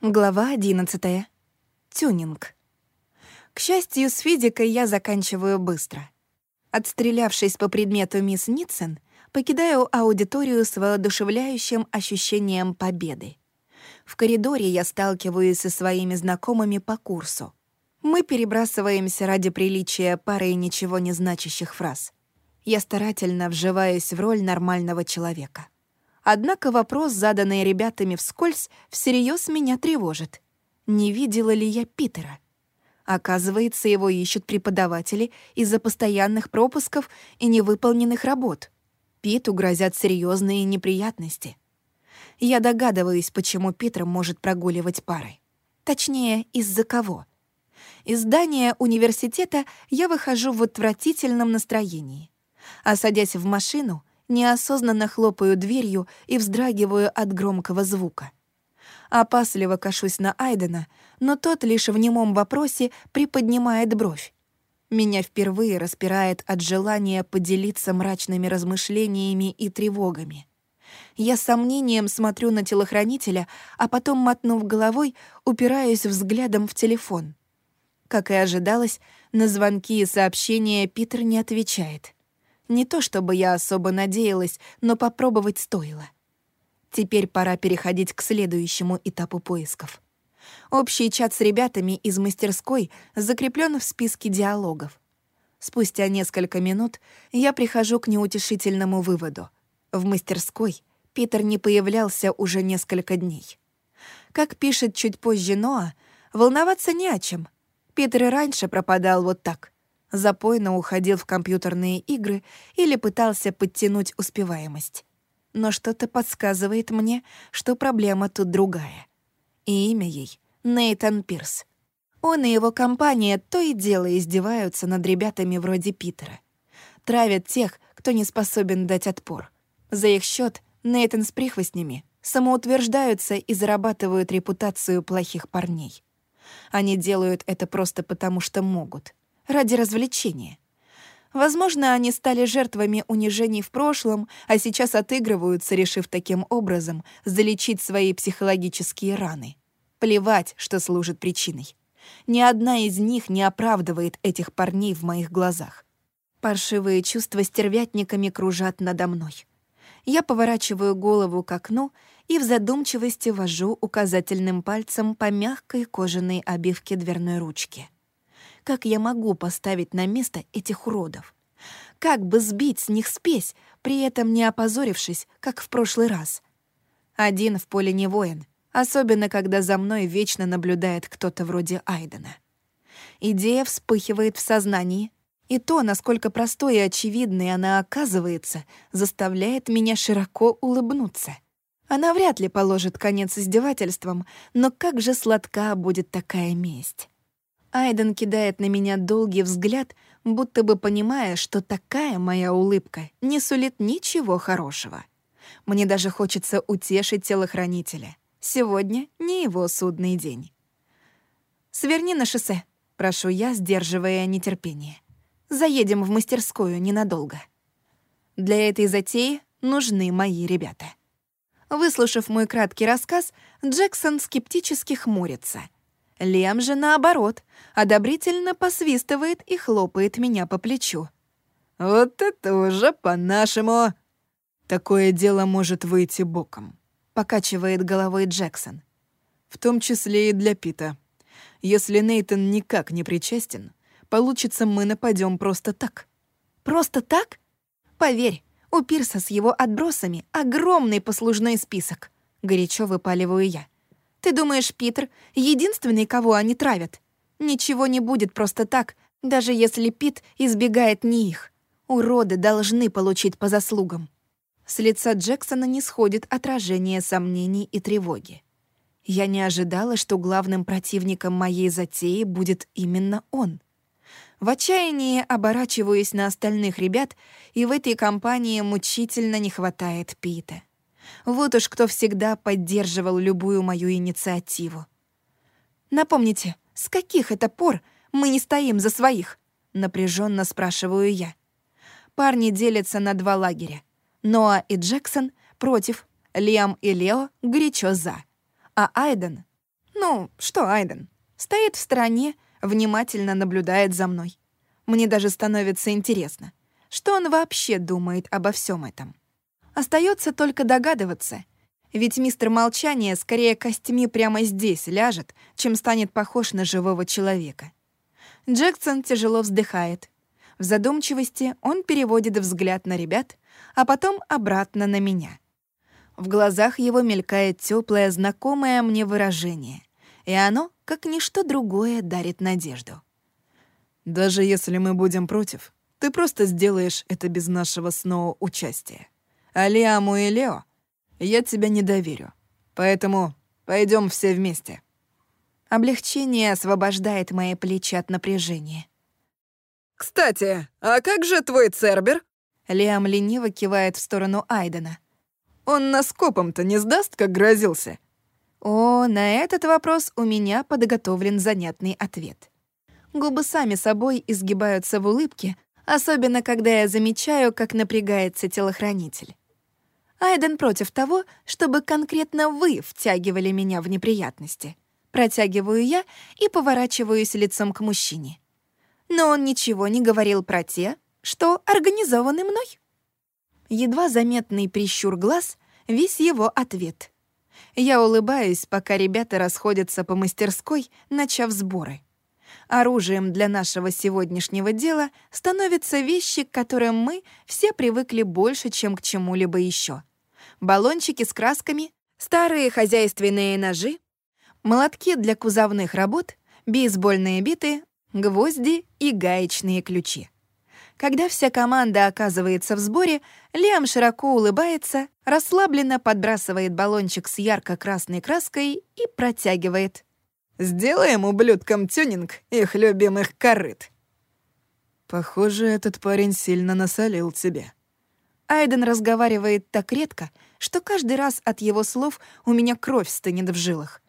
Глава 11. Тюнинг. К счастью, с физикой я заканчиваю быстро. Отстрелявшись по предмету мисс Ницен, покидаю аудиторию с воодушевляющим ощущением победы. В коридоре я сталкиваюсь со своими знакомыми по курсу. Мы перебрасываемся ради приличия парой ничего не значащих фраз. Я старательно вживаюсь в роль нормального человека — Однако вопрос, заданный ребятами вскользь, всерьез меня тревожит. Не видела ли я Питера? Оказывается, его ищут преподаватели из-за постоянных пропусков и невыполненных работ. Питу грозят серьезные неприятности. Я догадываюсь, почему Питер может прогуливать пары. Точнее, из-за кого. Из здания университета я выхожу в отвратительном настроении. А садясь в машину, неосознанно хлопаю дверью и вздрагиваю от громкого звука. Опасливо кашусь на Айдена, но тот лишь в немом вопросе приподнимает бровь. Меня впервые распирает от желания поделиться мрачными размышлениями и тревогами. Я с сомнением смотрю на телохранителя, а потом, мотнув головой, упираюсь взглядом в телефон. Как и ожидалось, на звонки и сообщения Питер не отвечает — не то чтобы я особо надеялась, но попробовать стоило. Теперь пора переходить к следующему этапу поисков. Общий чат с ребятами из мастерской закреплен в списке диалогов. Спустя несколько минут я прихожу к неутешительному выводу. В мастерской Питер не появлялся уже несколько дней. Как пишет чуть позже Ноа, волноваться не о чем. Питер и раньше пропадал вот так — запойно уходил в компьютерные игры или пытался подтянуть успеваемость. Но что-то подсказывает мне, что проблема тут другая. И имя ей — Нейтан Пирс. Он и его компания то и дело издеваются над ребятами вроде Питера. Травят тех, кто не способен дать отпор. За их счет Нейтан с прихвостнями самоутверждаются и зарабатывают репутацию плохих парней. Они делают это просто потому, что могут — ради развлечения. Возможно, они стали жертвами унижений в прошлом, а сейчас отыгрываются, решив таким образом залечить свои психологические раны. Плевать, что служит причиной. Ни одна из них не оправдывает этих парней в моих глазах. Паршивые чувства стервятниками кружат надо мной. Я поворачиваю голову к окну и в задумчивости вожу указательным пальцем по мягкой кожаной обивке дверной ручки. Как я могу поставить на место этих уродов? Как бы сбить с них спесь, при этом не опозорившись, как в прошлый раз? Один в поле не воин, особенно когда за мной вечно наблюдает кто-то вроде Айдена. Идея вспыхивает в сознании, и то, насколько простой и очевидной она оказывается, заставляет меня широко улыбнуться. Она вряд ли положит конец издевательствам, но как же сладка будет такая месть. Айден кидает на меня долгий взгляд, будто бы понимая, что такая моя улыбка не сулит ничего хорошего. Мне даже хочется утешить телохранителя. Сегодня не его судный день. «Сверни на шоссе», — прошу я, сдерживая нетерпение. «Заедем в мастерскую ненадолго». Для этой затеи нужны мои ребята. Выслушав мой краткий рассказ, Джексон скептически хмурится — Лем же, наоборот, одобрительно посвистывает и хлопает меня по плечу. «Вот это уже по-нашему!» «Такое дело может выйти боком», — покачивает головой Джексон. «В том числе и для Пита. Если Нейтон никак не причастен, получится, мы нападем просто так». «Просто так? Поверь, у Пирса с его отбросами огромный послужной список», — горячо выпаливаю я. Ты думаешь, Питер — единственный, кого они травят? Ничего не будет просто так, даже если Пит избегает не их. Уроды должны получить по заслугам. С лица Джексона не сходит отражение сомнений и тревоги. Я не ожидала, что главным противником моей затеи будет именно он. В отчаянии оборачиваюсь на остальных ребят, и в этой компании мучительно не хватает Пита. Вот уж кто всегда поддерживал любую мою инициативу. «Напомните, с каких это пор мы не стоим за своих?» — напряженно спрашиваю я. Парни делятся на два лагеря. Ноа и Джексон против, Лиам и Лео горячо за. А Айден? Ну, что Айден? Стоит в стороне, внимательно наблюдает за мной. Мне даже становится интересно, что он вообще думает обо всем этом. Остается только догадываться, ведь мистер Молчание скорее костями прямо здесь ляжет, чем станет похож на живого человека. Джексон тяжело вздыхает. В задумчивости он переводит взгляд на ребят, а потом обратно на меня. В глазах его мелькает теплое, знакомое мне выражение, и оно, как ничто другое, дарит надежду. «Даже если мы будем против, ты просто сделаешь это без нашего снова участия. А Лиаму и Лео я тебя не доверю. Поэтому пойдем все вместе». Облегчение освобождает мои плечи от напряжения. «Кстати, а как же твой Цербер?» Лиам лениво кивает в сторону Айдена. «Он нас копом-то не сдаст, как грозился?» О, на этот вопрос у меня подготовлен занятный ответ. Губы сами собой изгибаются в улыбке, особенно когда я замечаю, как напрягается телохранитель. Айден против того, чтобы конкретно вы втягивали меня в неприятности. Протягиваю я и поворачиваюсь лицом к мужчине. Но он ничего не говорил про те, что организованы мной. Едва заметный прищур глаз — весь его ответ. Я улыбаюсь, пока ребята расходятся по мастерской, начав сборы. Оружием для нашего сегодняшнего дела становятся вещи, к которым мы все привыкли больше, чем к чему-либо еще баллончики с красками, старые хозяйственные ножи, молотки для кузовных работ, бейсбольные биты, гвозди и гаечные ключи. Когда вся команда оказывается в сборе, Лиам широко улыбается, расслабленно подбрасывает баллончик с ярко-красной краской и протягивает. «Сделаем ублюдкам тюнинг их любимых корыт». «Похоже, этот парень сильно насолил тебе», Айден разговаривает так редко, что каждый раз от его слов у меня кровь стынет в жилах.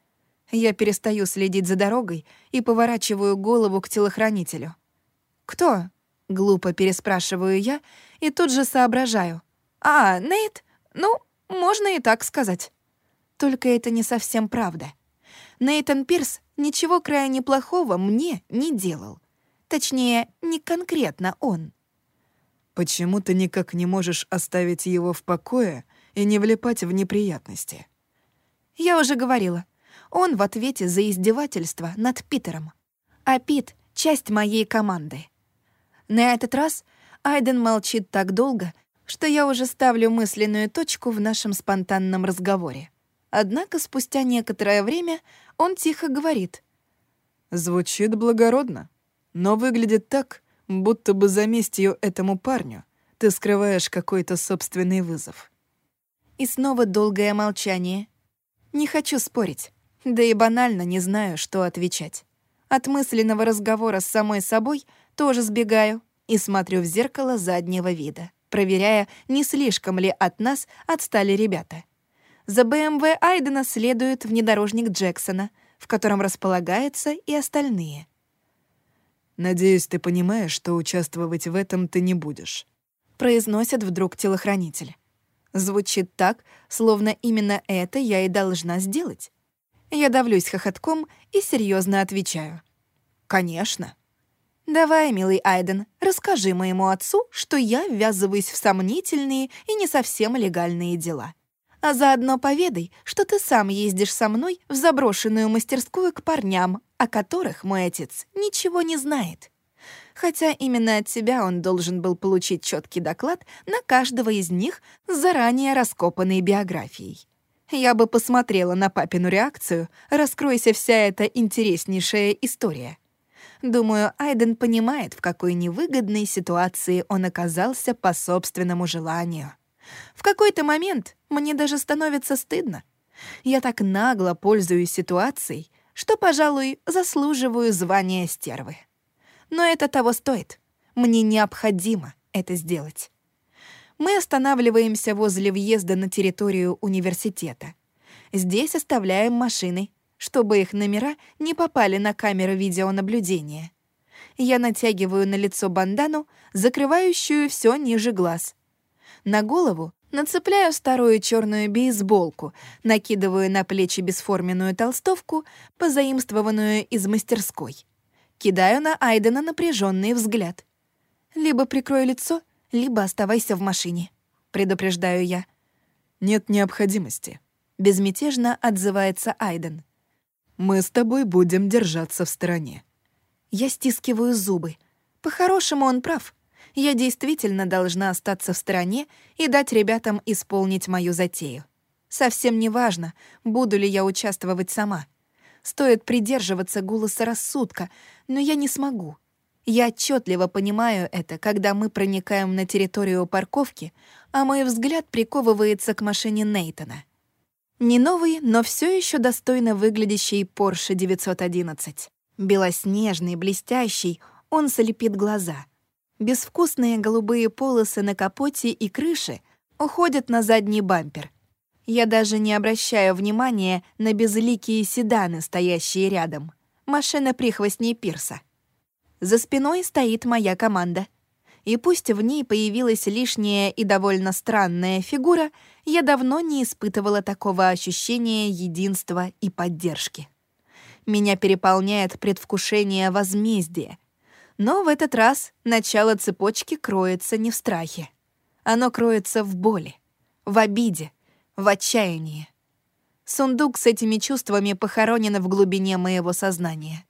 Я перестаю следить за дорогой и поворачиваю голову к телохранителю. «Кто?» — глупо переспрашиваю я и тут же соображаю. «А, Нейт? Ну, можно и так сказать». Только это не совсем правда. Нейтан Пирс ничего крайне плохого мне не делал. Точнее, не конкретно он. Почему ты никак не можешь оставить его в покое и не влипать в неприятности? Я уже говорила. Он в ответе за издевательство над Питером. А Пит — часть моей команды. На этот раз Айден молчит так долго, что я уже ставлю мысленную точку в нашем спонтанном разговоре. Однако спустя некоторое время он тихо говорит. «Звучит благородно, но выглядит так, будто бы за местью этому парню ты скрываешь какой-то собственный вызов. И снова долгое молчание. Не хочу спорить, да и банально не знаю, что отвечать. От мысленного разговора с самой собой тоже сбегаю и смотрю в зеркало заднего вида, проверяя, не слишком ли от нас отстали ребята. За БМВ Айдена следует внедорожник Джексона, в котором располагаются и остальные. Надеюсь, ты понимаешь, что участвовать в этом ты не будешь. Произносит вдруг телохранитель. Звучит так, словно именно это я и должна сделать. Я давлюсь хохотком и серьезно отвечаю. «Конечно». «Давай, милый Айден, расскажи моему отцу, что я ввязываюсь в сомнительные и не совсем легальные дела. А заодно поведай, что ты сам ездишь со мной в заброшенную мастерскую к парням, о которых мой отец ничего не знает. Хотя именно от тебя он должен был получить четкий доклад на каждого из них с заранее раскопанной биографией. Я бы посмотрела на папину реакцию, раскройся вся эта интереснейшая история. Думаю, Айден понимает, в какой невыгодной ситуации он оказался по собственному желанию. В какой-то момент мне даже становится стыдно. Я так нагло пользуюсь ситуацией, что, пожалуй, заслуживаю звания стервы. Но это того стоит. Мне необходимо это сделать. Мы останавливаемся возле въезда на территорию университета. Здесь оставляем машины, чтобы их номера не попали на камеры видеонаблюдения. Я натягиваю на лицо бандану, закрывающую все ниже глаз. На голову Нацепляю старую черную бейсболку, накидываю на плечи бесформенную толстовку, позаимствованную из мастерской. Кидаю на Айдена напряженный взгляд. «Либо прикрой лицо, либо оставайся в машине», — предупреждаю я. «Нет необходимости», — безмятежно отзывается Айден. «Мы с тобой будем держаться в стороне». Я стискиваю зубы. По-хорошему он прав. Я действительно должна остаться в стороне и дать ребятам исполнить мою затею. Совсем не важно, буду ли я участвовать сама. Стоит придерживаться голоса рассудка, но я не смогу. Я отчетливо понимаю это, когда мы проникаем на территорию парковки, а мой взгляд приковывается к машине Нейтона. Не новый, но все еще достойно выглядящий Porsche 911. Белоснежный, блестящий, он слепит глаза. Безвкусные голубые полосы на капоте и крыше уходят на задний бампер. Я даже не обращаю внимания на безликие седаны, стоящие рядом. Машина прихвостней Пирса. За спиной стоит моя команда. И пусть в ней появилась лишняя и довольно странная фигура, я давно не испытывала такого ощущения единства и поддержки. Меня переполняет предвкушение возмездия — но в этот раз начало цепочки кроется не в страхе. Оно кроется в боли, в обиде, в отчаянии. Сундук с этими чувствами похоронен в глубине моего сознания.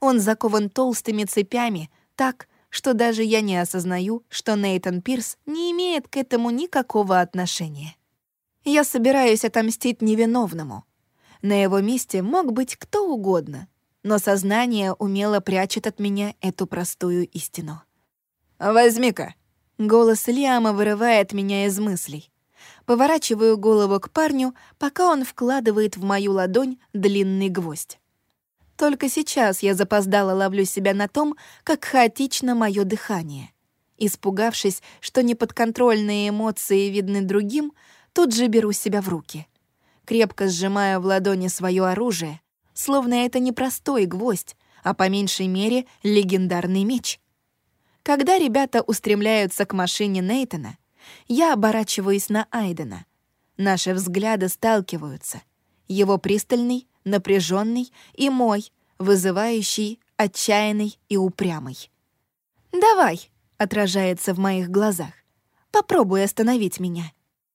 Он закован толстыми цепями так, что даже я не осознаю, что Нейтан Пирс не имеет к этому никакого отношения. Я собираюсь отомстить невиновному. На его месте мог быть кто угодно, но сознание умело прячет от меня эту простую истину. «Возьми-ка!» Голос Лиама вырывает меня из мыслей. Поворачиваю голову к парню, пока он вкладывает в мою ладонь длинный гвоздь. Только сейчас я запоздала ловлю себя на том, как хаотично мое дыхание. Испугавшись, что неподконтрольные эмоции видны другим, тут же беру себя в руки. Крепко сжимаю в ладони свое оружие, словно это не простой гвоздь, а по меньшей мере легендарный меч. Когда ребята устремляются к машине Нейтона, я оборачиваюсь на Айдена. Наши взгляды сталкиваются. Его пристальный, напряженный и мой, вызывающий, отчаянный и упрямый. «Давай», — отражается в моих глазах. «Попробуй остановить меня.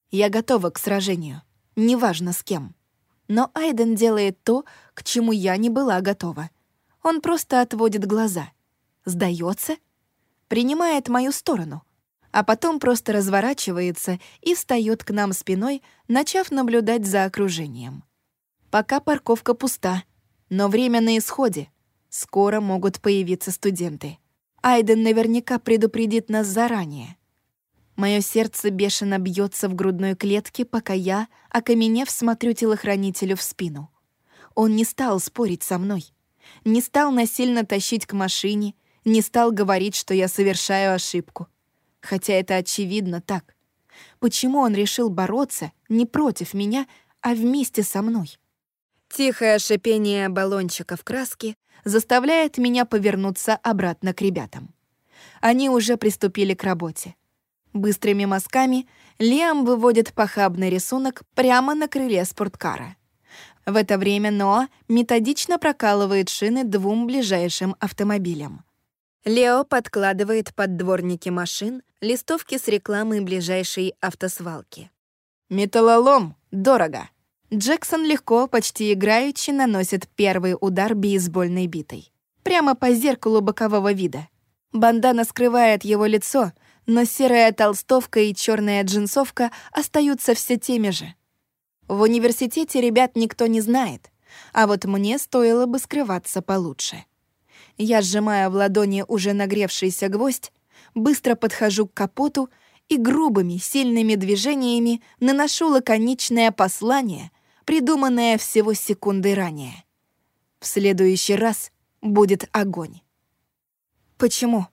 Я готова к сражению, неважно с кем». Но Айден делает то, к чему я не была готова. Он просто отводит глаза. Сдается, принимает мою сторону, а потом просто разворачивается и встает к нам спиной, начав наблюдать за окружением. Пока парковка пуста, но время на исходе. Скоро могут появиться студенты. Айден наверняка предупредит нас заранее. Мое сердце бешено бьется в грудной клетке, пока я, окаменев, смотрю телохранителю в спину. Он не стал спорить со мной, не стал насильно тащить к машине, не стал говорить, что я совершаю ошибку. Хотя это очевидно так. Почему он решил бороться не против меня, а вместе со мной? Тихое шипение баллончиков краски заставляет меня повернуться обратно к ребятам. Они уже приступили к работе. Быстрыми мазками Лиам выводит похабный рисунок прямо на крыле спорткара. В это время Ноа методично прокалывает шины двум ближайшим автомобилям. Лео подкладывает под дворники машин листовки с рекламой ближайшей автосвалки. «Металлолом! Дорого!» Джексон легко, почти играючи, наносит первый удар бейсбольной битой. Прямо по зеркалу бокового вида. Бандана скрывает его лицо, но серая толстовка и черная джинсовка остаются все теми же. В университете ребят никто не знает, а вот мне стоило бы скрываться получше. Я сжимаю в ладони уже нагревшийся гвоздь, быстро подхожу к капоту и грубыми, сильными движениями наношу лаконичное послание, придуманное всего секунды ранее. В следующий раз будет огонь. Почему?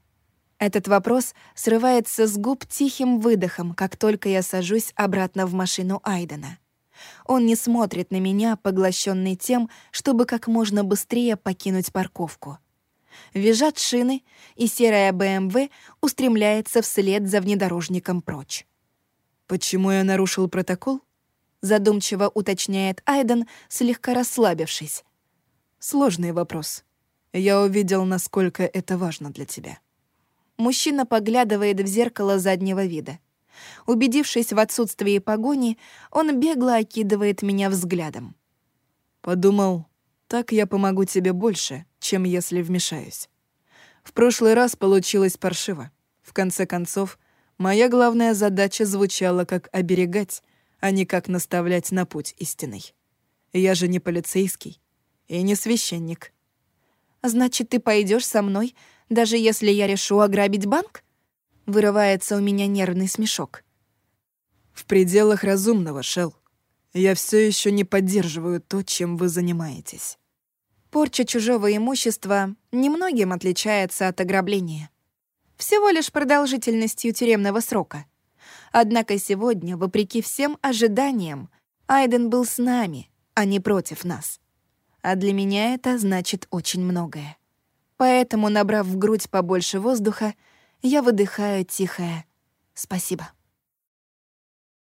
Этот вопрос срывается с губ тихим выдохом, как только я сажусь обратно в машину Айдена. Он не смотрит на меня, поглощенный тем, чтобы как можно быстрее покинуть парковку. Визжат шины, и серая БМВ устремляется вслед за внедорожником прочь. Почему я нарушил протокол? Задумчиво уточняет Айден, слегка расслабившись. Сложный вопрос. Я увидел, насколько это важно для тебя. Мужчина поглядывает в зеркало заднего вида. Убедившись в отсутствии погони, он бегло окидывает меня взглядом. Подумал, так я помогу тебе больше, чем если вмешаюсь. В прошлый раз получилось паршиво. В конце концов, моя главная задача звучала как оберегать, а не как наставлять на путь истинный. Я же не полицейский и не священник. «Значит, ты пойдешь со мной, даже если я решу ограбить банк?» Вырывается у меня нервный смешок. «В пределах разумного, Шел. Я все еще не поддерживаю то, чем вы занимаетесь». Порча чужого имущества немногим отличается от ограбления. Всего лишь продолжительностью тюремного срока. Однако сегодня, вопреки всем ожиданиям, Айден был с нами, а не против нас. А для меня это значит очень многое. Поэтому, набрав в грудь побольше воздуха, я выдыхаю тихое «Спасибо».